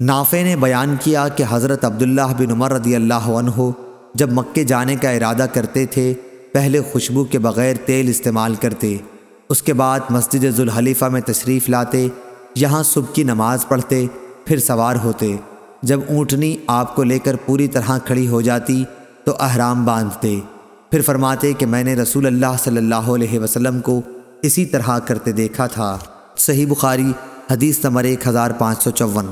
نافع نے بیان کیا کہ حضرت عبداللہ بن عمر رضی اللہ عنہ جب مکے جانے کا ارادہ کرتے تھے، پہلے خوشبو کے بغیر تیل استعمال کرتے، اس کے بعد مسجد ذوالحلیفہ میں تشریف لاتے، یہاں صبح کی نماز پڑھتے، پھر سوار ہوتے۔ جب اونٹنی آپ کو لے کر پوری طرح کھڑی ہو جاتی تو احرام باندھتے۔ پھر فرماتے کہ میں نے رسول اللہ صلی اللہ علیہ وسلم کو اسی طرح کرتے دیکھا تھا۔ صحیح بخاری، حدیث نمبر ایک ہزار پانچ سو چون۔